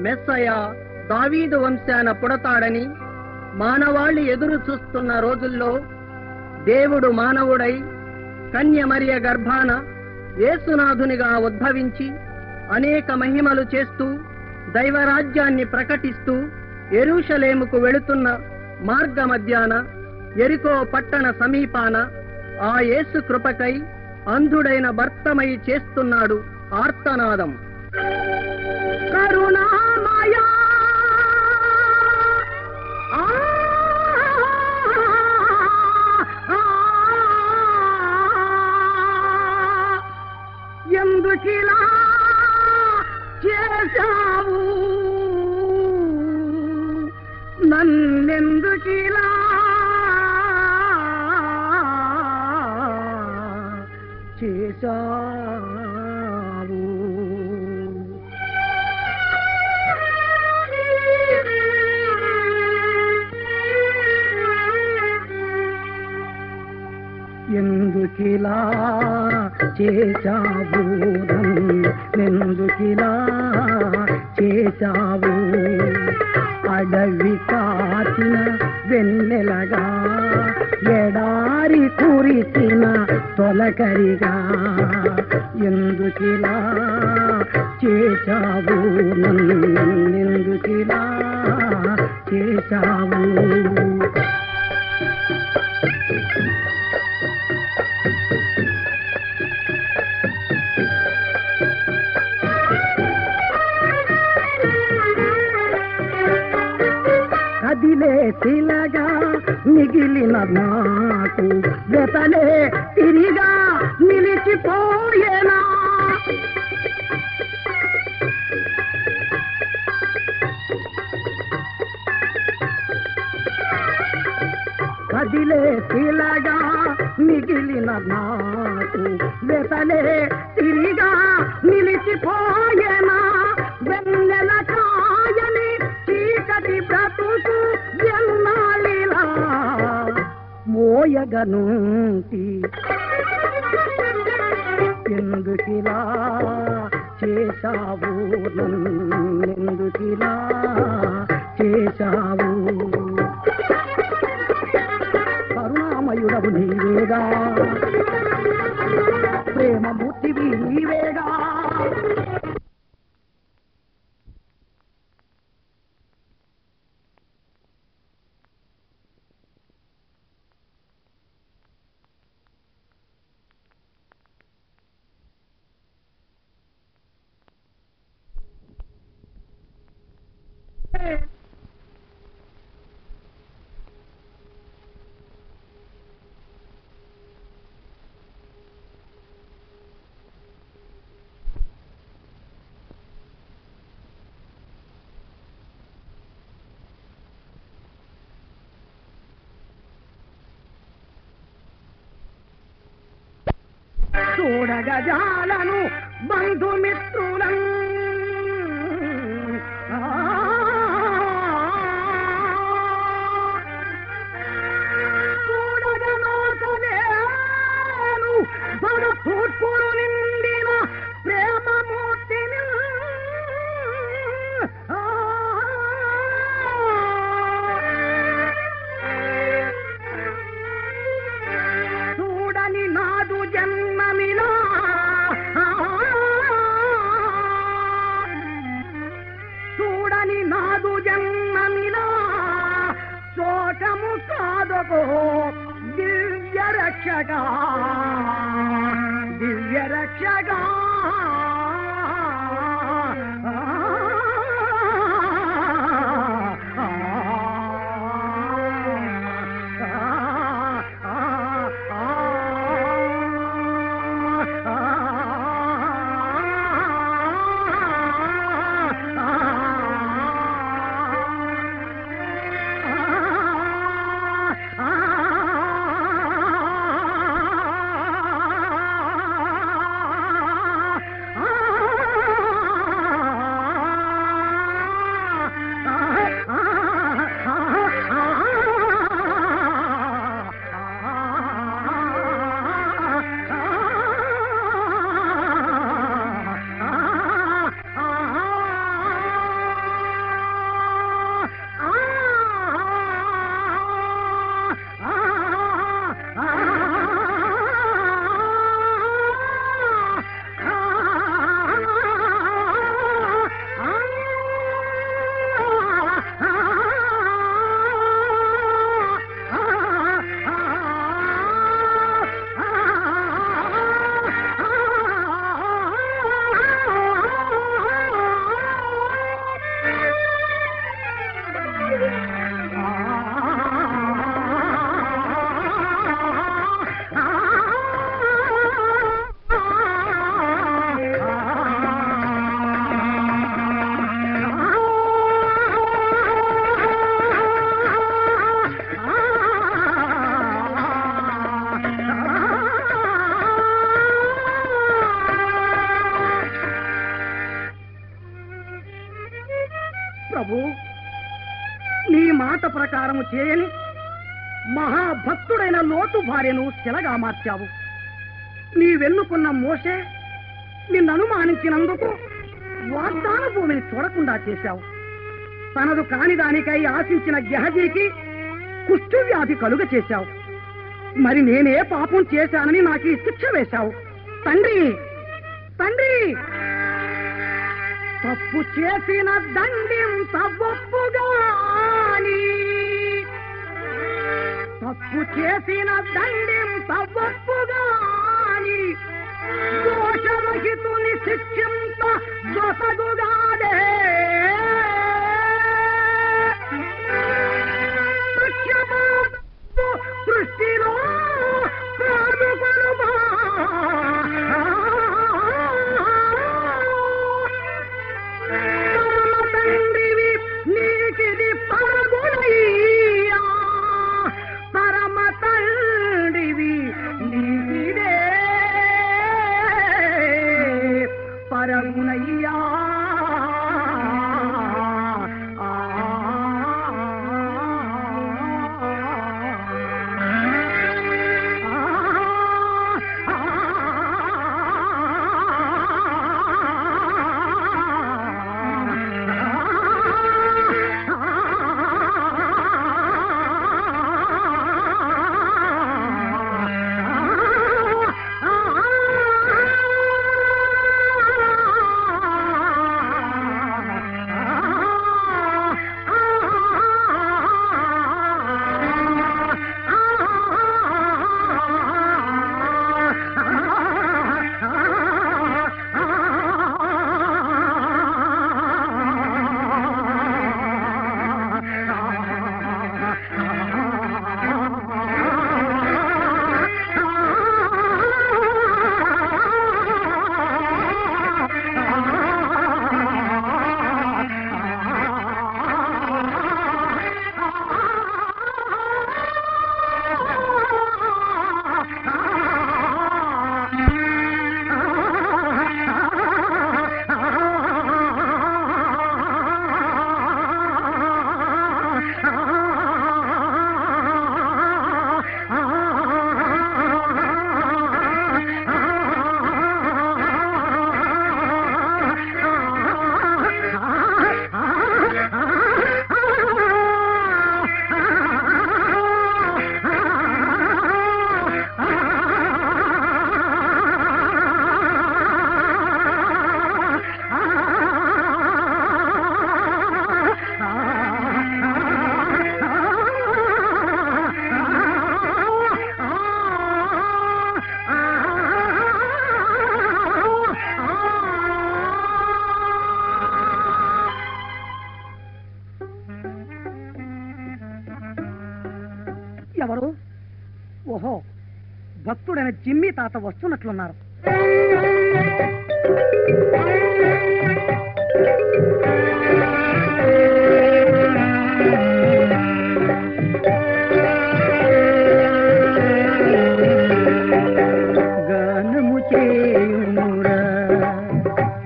మెస్సయ దావీదు వంశాన పుడతాడని మానవాళి ఎదురు చూస్తున్న రోజుల్లో దేవుడు మానవుడై కన్యమరియ గర్భాన యేసునాథునిగా ఉద్భవించి అనేక మహిమలు చేస్తూ దైవరాజ్యాన్ని ప్రకటిస్తూ ఎరుషలేముకు వెళుతున్న మార్గ మధ్యాన ఎరికో పట్టణ సమీపాన ఆ యేసు కృపకై అంధుడైన భర్తమై చేస్తున్నాడు ఆర్తనాదం. కరుణా చేశావు ఎందుకిలా చేశావు ఎందుకిలా చేశావు? అడవి కాచిన వెన్నెలగా ఎడారి కురిసిన తొలకరిగా ఎందుకిలా చేశావు నన్నెందుకిలా చేశావు? కదిలే శిలగా మిగిలిన నాకు వెతలే తిరిగా నిలిచిపోయేనా? కదిలే శిలగా మిగిలిన నాకు వెతలే తిరిగా నిలిచిపోయేనా? మోయగనుంటి ఎందుకిలా చేశావు ఎందుకిలా చేశావు? కరుణామయుడవు నీవేగా ప్రేమమూర్తివి నీవేగా చూడగజాలను బంధుమిత్రులను భార్యను శిలగా మార్చావు. నీవెన్నుకున్న మోసే నిన్ను అనుమానించినందుకు వాగ్దాన భూమిని చూడకుండా చేశావు. తనదు కాని దానికై ఆశించిన గెహజీకి కుష్ఠవ్యాధి కలుగ చేశావు. మరి నేనే పాపం చేశానని నాకు ఈ శిక్ష వేశావు. తండ్రి తండ్రి! తప్పు చేసిన దండింత ఒప్పుగాని తప్పు చేసిన దండింత ఒప్పుగాని దోషరహితుని శిక్షింత దొసగుగాడే జిమ్మి తాత వస్తున్నట్లున్నారు.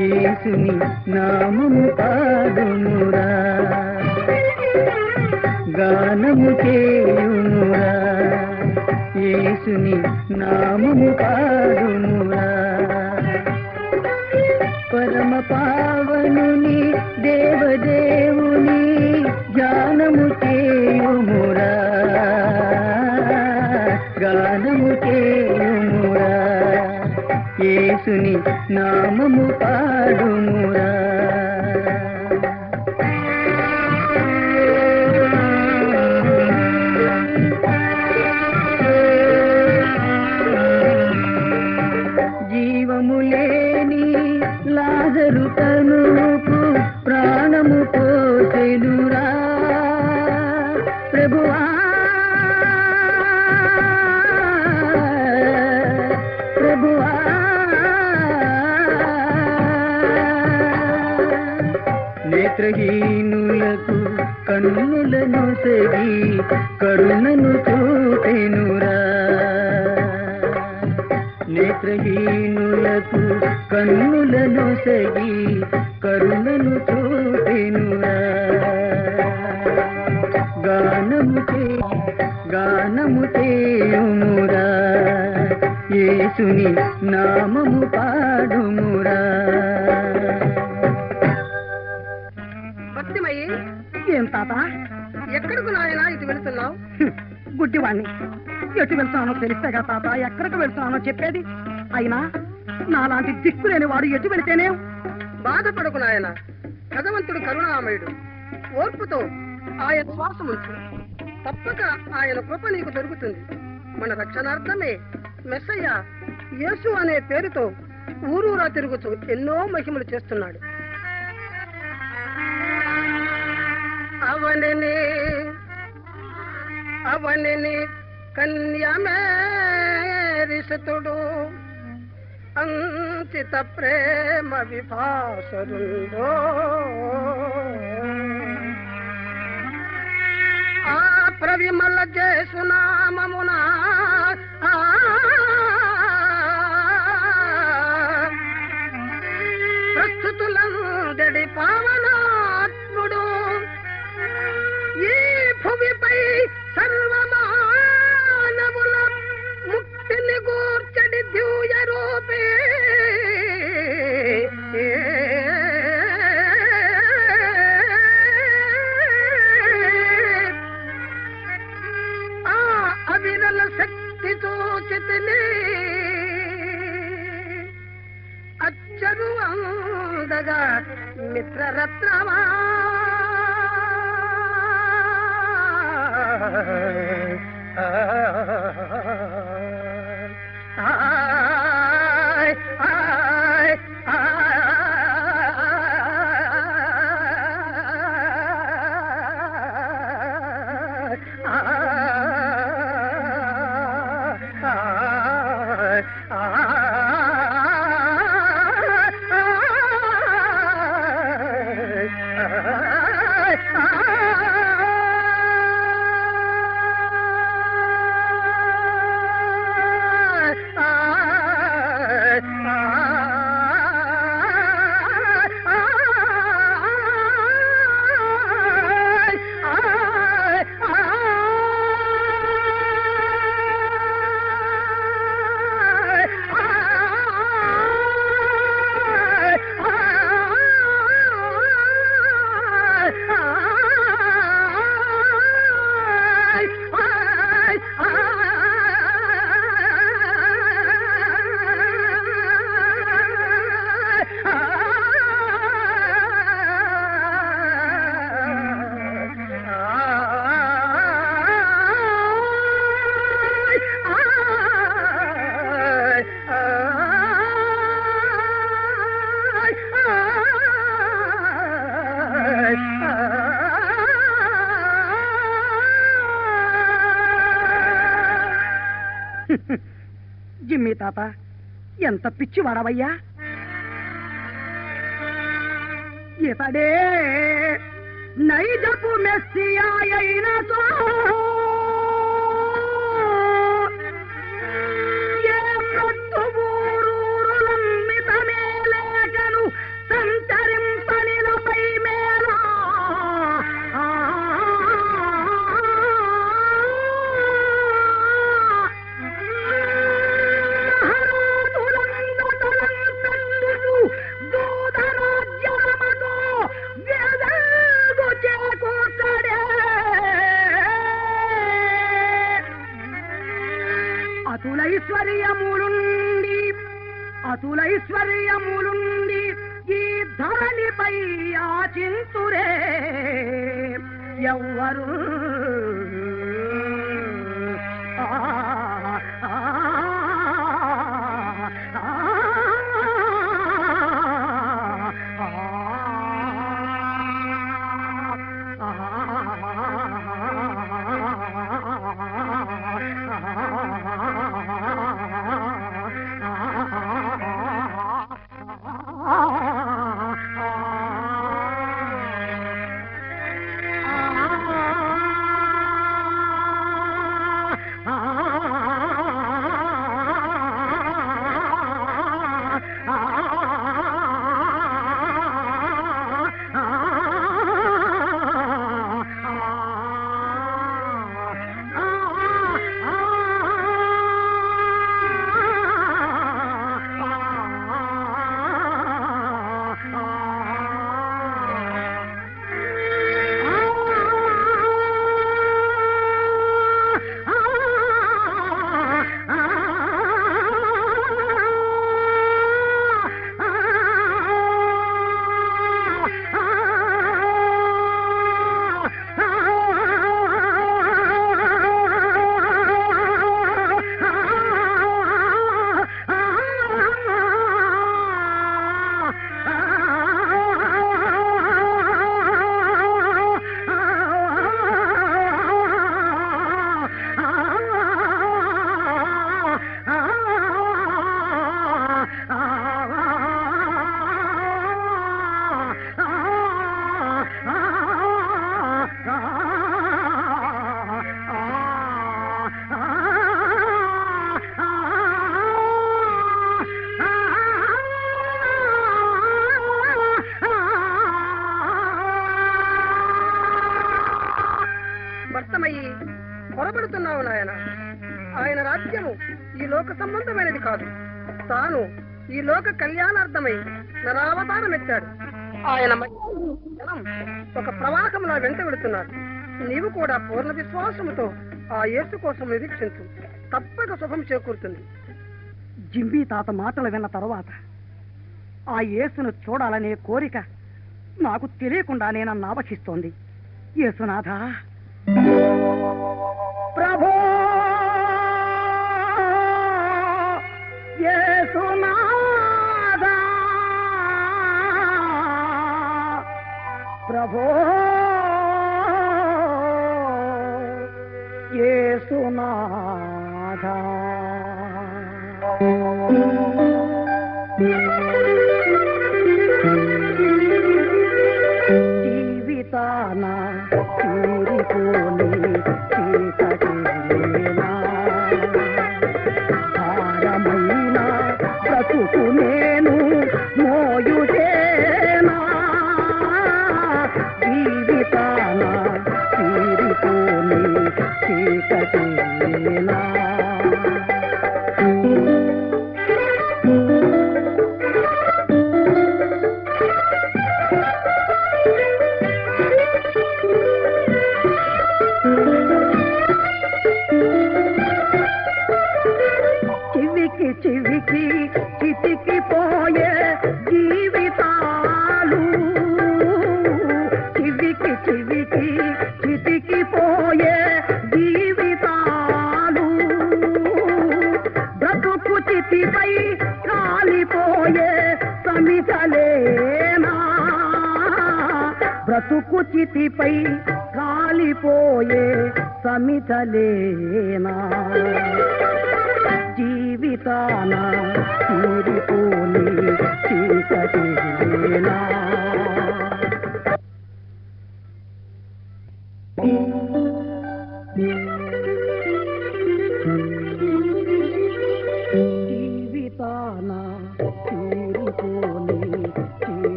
యేసుని నామము పాడునురా. గానము చేయునురా. యేసుని నామము పాడుమురా పరమ పావనుని దేవదేవుని జ్ఞానము చేయుమురా. గానము చేయుమురా. యేసుని నామము పాడుమురా నేత్రహీనులకు కన్నులను తెగి కరుణను చూపెనురా. నేత్రహీనులకు కన్నులను తెగి కరుణను చూపెనురా. గానము చే గానము చేయుమురా. యేసుని నామము పాడుమురా. భక్తిమయ్యి ఏం తాత? ఎక్కడికి నాయనా ఇటు వెళుతున్నావు? గుడ్డివాణ్ణి. ఎటు వెళ్తున్నానో తెలిస్తేగా తాత ఎక్కడికి వెళ్తున్నానో చెప్పేది. అయినా నాలాంటి దిక్కు లేని వాడు ఎటు వెళితేనే? బాధపడకు నాయన. భగవంతుడు కరుణామయుడు. ఓర్పుతో ఆయన శ్వాసముంచు తప్పక ఆయన కృప నీకు దొరుకుతుంది. మన రక్షణార్థమే మెస్సయ్య యేసు అనే పేరుతో ఊరూరా తిరుగుతూ ఎన్నో మహిమలు చేస్తున్నాడు. అవనిని అవనిని కన్యమేరిసతుడు అంకిత ప్రేమ విభాసరుందో ఆ ప్రవిమల జేసునామమున ప్రస్తుతులందడి పావ సర్వమానవుల ముక్తిని గూర్చడి దివ్య జిమ్మి తాత ఎంత పిచ్చి వాడవయ్యా ఇతడే నైజపు మెస్సియా అయినతో అతులైశ్వర్యములుండి ఈ ధరణిపై ఆచింతురే ఎవ్వరు ప్రవాహంలా నీవు కూడా పూర్ణ విశ్వాసముతో ఆ యేసు కోసం నిరీక్షించు. తప్పక శుభం చేకూరుతుంది. జింబీ తాత మాటలు విన్న తర్వాత ఆ యేసును చూడాలనే కోరిక నాకు తెలియకుండానే నన్ను ఆవశిస్తోంది యేసునాథ యేసునాథ!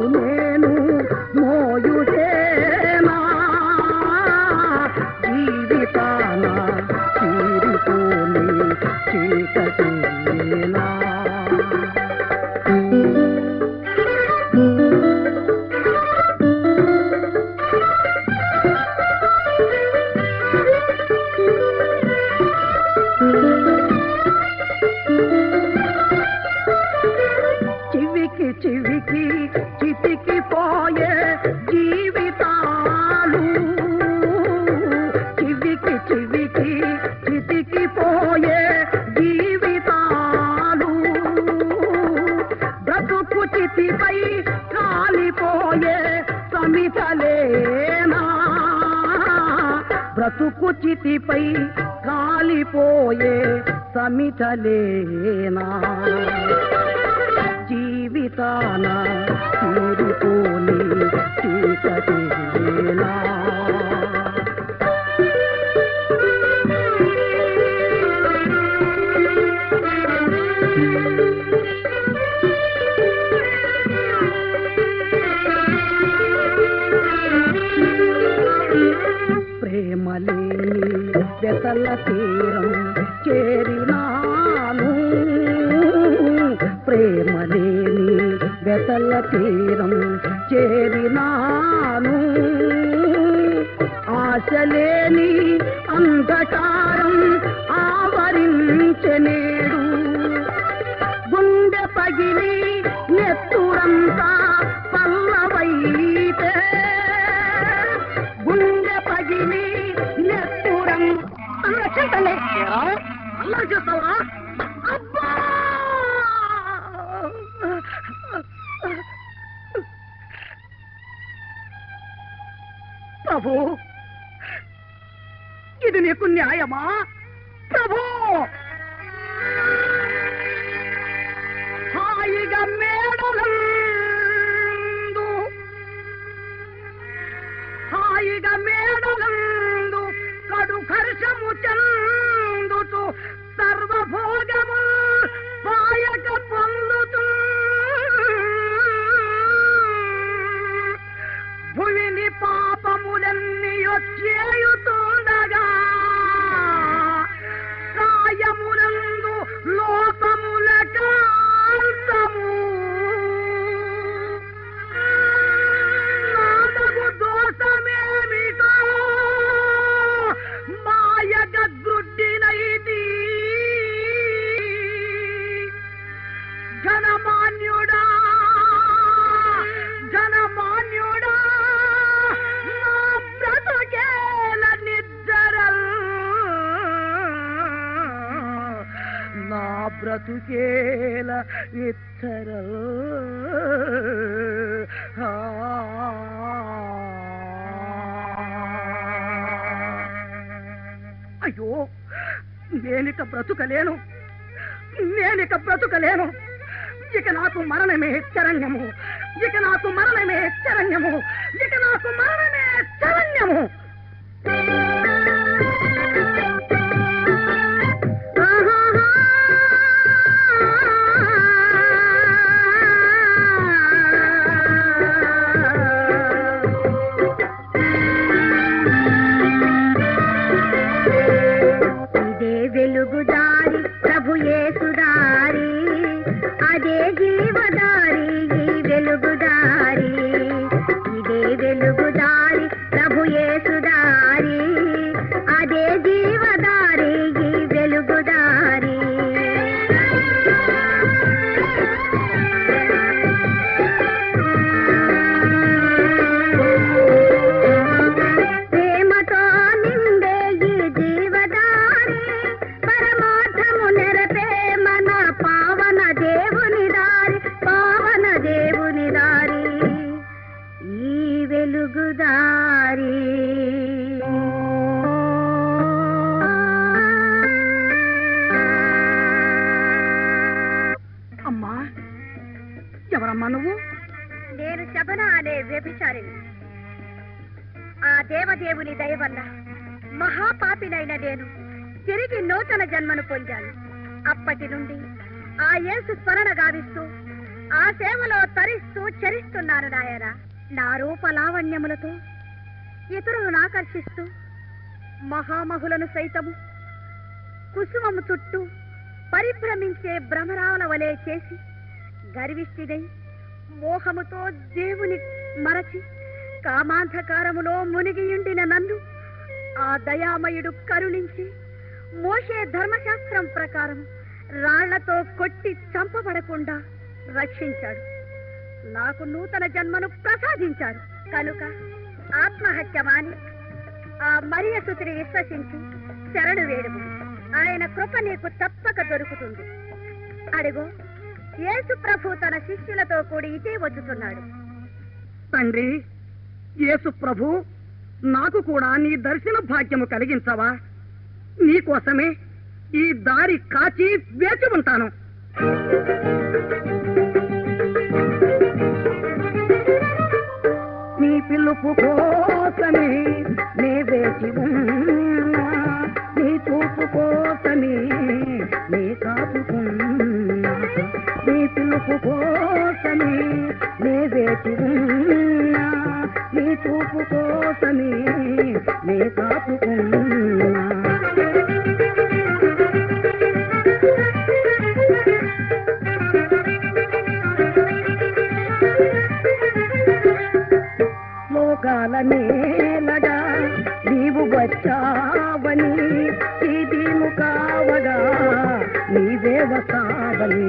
में బ్రతుకు చితిపై కాలిపోయే సమితలేనా? జీవితాన తీరుకోని చీకటిలేనా వెతల తీరం చేరినాను. ప్రేమలేని వెతల తీరం చేరినాను. ఆశలేని అంధకారం ఆవరించనేడు గుండె పగిలి అలా చేస్తావా ప్రభు ఇది నీకు న్యాయమా? ప్రభు! హాయిగా మేడలందు. హాయిగా మేడలందు. కడు కర్షము చల్ల Oh, my God. అయ్యో నేనిక బ్రతుకలేను. నేనిక బ్రతుకలేను. ఇక నాకు మరణమే చరణ్యము. ఇక నాకు మరణమే చరణ్యము. ఇక నాకు మరణమే చరణ్యము. పరిభ్రమించే భ్రమరాల వలె చేసి గర్విష్ఠిదై మోహముతో దేవుని మరచి కామాంధకారములో మునిగియుండిన నన్ను ఆ దయామయుడు కరుణించి మోషే ధర్మశాస్త్రం ప్రకారం రాళ్ళతో కొట్టి చంపబడకుండా రక్షించాడు. నాకు నూతన జన్మను ప్రసాదించాడు. కనుక ఆత్మహత్య మాని ఆ మరియ సుతిని విశ్వసించి శరణు వేడుము. ఆయన కృప నీకు తప్పక దొరుకుతుంది. అడుగు యేసు ప్రభు తన శిష్యులతో కూడి ఇటే వచ్చుతున్నాడు. తండ్రి యేసు ప్రభు నాకు కూడా నీ దర్శన భాగ్యము కలిగించవా? నీకోసమే ఈ దారి కాచి వేచి ఉంటాను. నీ పిలుపు పిలుపు కోసమే నే వేచి ఉన్నా. నీ చూపు కోసమే నే కాపుకున్నా. లోకాల నేలగా నీవు వచ్చావని ఇది కావగా నీవే వస్తావని.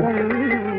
Mm-hmm.